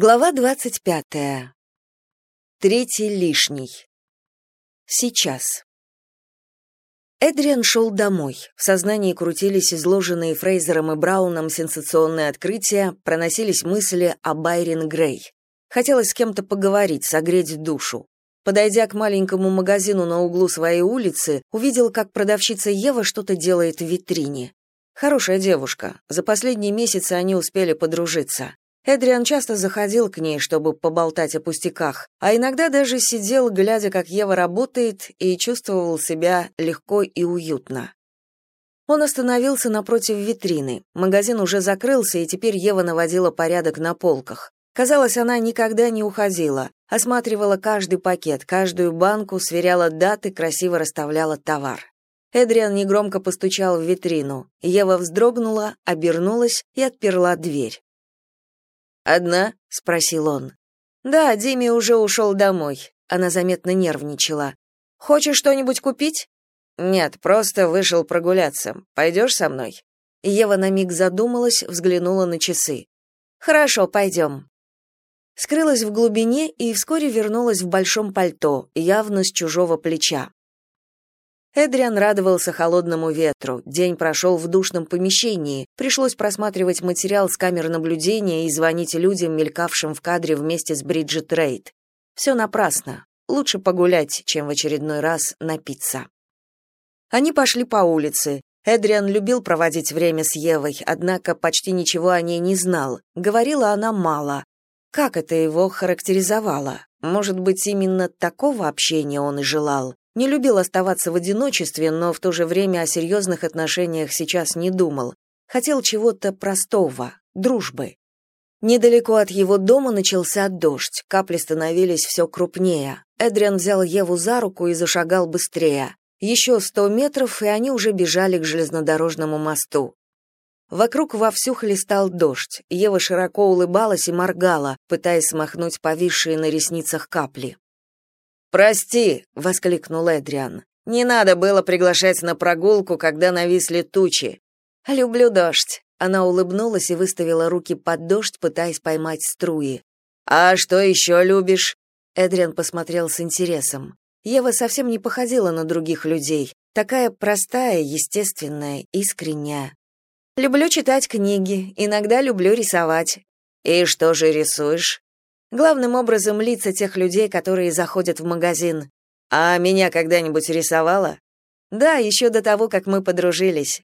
Глава двадцать пятая. Третий лишний. Сейчас. Эдриан шел домой. В сознании крутились изложенные Фрейзером и Брауном сенсационные открытия, проносились мысли о Байрин Грей. Хотелось с кем-то поговорить, согреть душу. Подойдя к маленькому магазину на углу своей улицы, увидел, как продавщица Ева что-то делает в витрине. Хорошая девушка. За последние месяцы они успели подружиться. Эдриан часто заходил к ней, чтобы поболтать о пустяках, а иногда даже сидел, глядя, как Ева работает, и чувствовал себя легко и уютно. Он остановился напротив витрины. Магазин уже закрылся, и теперь Ева наводила порядок на полках. Казалось, она никогда не уходила, осматривала каждый пакет, каждую банку, сверяла даты, красиво расставляла товар. Эдриан негромко постучал в витрину. Ева вздрогнула, обернулась и отперла дверь. «Одна?» — спросил он. «Да, Диме уже ушел домой». Она заметно нервничала. «Хочешь что-нибудь купить?» «Нет, просто вышел прогуляться. Пойдешь со мной?» Ева на миг задумалась, взглянула на часы. «Хорошо, пойдем». Скрылась в глубине и вскоре вернулась в большом пальто, явно с чужого плеча. Эдриан радовался холодному ветру. День прошел в душном помещении. Пришлось просматривать материал с камер наблюдения и звонить людям, мелькавшим в кадре вместе с Бриджит Рейд. Все напрасно. Лучше погулять, чем в очередной раз напиться. Они пошли по улице. Эдриан любил проводить время с Евой, однако почти ничего о ней не знал. Говорила она мало. Как это его характеризовало? Может быть, именно такого общения он и желал? Не любил оставаться в одиночестве, но в то же время о серьезных отношениях сейчас не думал. Хотел чего-то простого, дружбы. Недалеко от его дома начался дождь, капли становились все крупнее. Эдриан взял Еву за руку и зашагал быстрее. Еще сто метров, и они уже бежали к железнодорожному мосту. Вокруг вовсю хлестал дождь. Ева широко улыбалась и моргала, пытаясь смахнуть повисшие на ресницах капли. «Прости», — воскликнул Эдриан. «Не надо было приглашать на прогулку, когда нависли тучи». «Люблю дождь». Она улыбнулась и выставила руки под дождь, пытаясь поймать струи. «А что еще любишь?» Эдриан посмотрел с интересом. Ева совсем не походила на других людей. Такая простая, естественная, искренняя. «Люблю читать книги, иногда люблю рисовать». «И что же рисуешь?» Главным образом лица тех людей, которые заходят в магазин. А меня когда-нибудь рисовала? Да, еще до того, как мы подружились.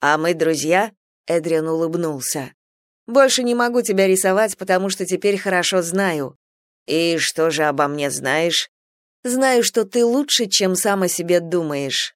А мы друзья? Эдриан улыбнулся. Больше не могу тебя рисовать, потому что теперь хорошо знаю. И что же обо мне знаешь? Знаю, что ты лучше, чем сам о себе думаешь.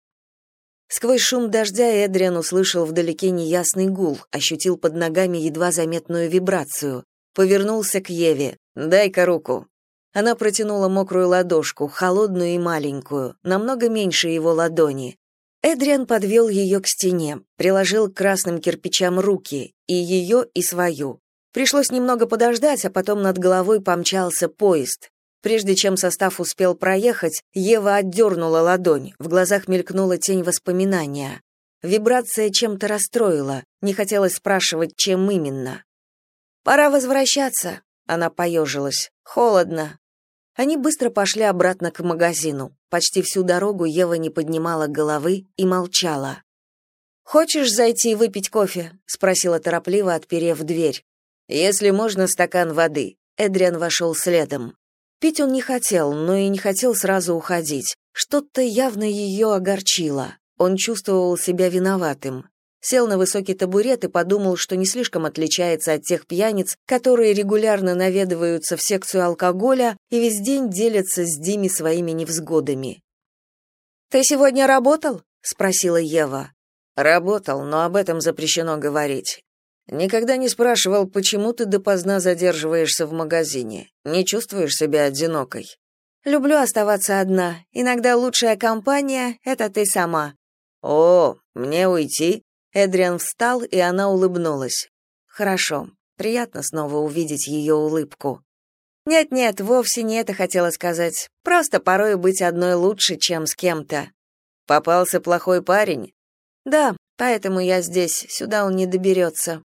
Сквозь шум дождя Эдриан услышал вдалеке неясный гул, ощутил под ногами едва заметную вибрацию. Повернулся к Еве. «Дай-ка руку». Она протянула мокрую ладошку, холодную и маленькую, намного меньше его ладони. Эдриан подвел ее к стене, приложил к красным кирпичам руки, и ее, и свою. Пришлось немного подождать, а потом над головой помчался поезд. Прежде чем состав успел проехать, Ева отдернула ладонь, в глазах мелькнула тень воспоминания. Вибрация чем-то расстроила, не хотелось спрашивать, чем именно. «Пора возвращаться», она поежилась. Холодно. Они быстро пошли обратно к магазину. Почти всю дорогу Ева не поднимала головы и молчала. Хочешь зайти выпить кофе? спросила торопливо, отперев дверь. Если можно, стакан воды. Эдриан вошел следом. Пить он не хотел, но и не хотел сразу уходить. Что-то явно ее огорчило. Он чувствовал себя виноватым сел на высокий табурет и подумал, что не слишком отличается от тех пьяниц, которые регулярно наведываются в секцию алкоголя и весь день делятся с Дими своими невзгодами. «Ты сегодня работал?» — спросила Ева. «Работал, но об этом запрещено говорить. Никогда не спрашивал, почему ты допоздна задерживаешься в магазине. Не чувствуешь себя одинокой?» «Люблю оставаться одна. Иногда лучшая компания — это ты сама». «О, мне уйти?» Эдриан встал, и она улыбнулась. Хорошо. Приятно снова увидеть ее улыбку. Нет-нет, вовсе не это хотела сказать. Просто порой быть одной лучше, чем с кем-то. Попался плохой парень? Да, поэтому я здесь. Сюда он не доберется».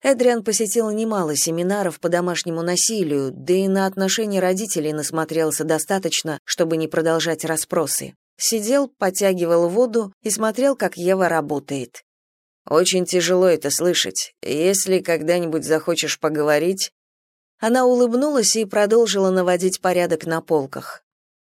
Эдриан посетил немало семинаров по домашнему насилию, да и на отношения родителей насмотрелся достаточно, чтобы не продолжать расспросы. Сидел, потягивал воду и смотрел, как Ева работает. Очень тяжело это слышать. Если когда-нибудь захочешь поговорить, она улыбнулась и продолжила наводить порядок на полках.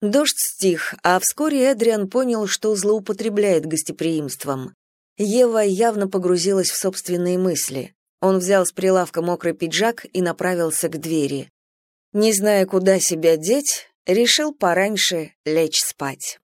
Дождь стих, а вскоре Эдриан понял, что злоупотребляет гостеприимством. Ева явно погрузилась в собственные мысли. Он взял с прилавка мокрый пиджак и направился к двери. Не зная, куда себя деть, решил пораньше лечь спать.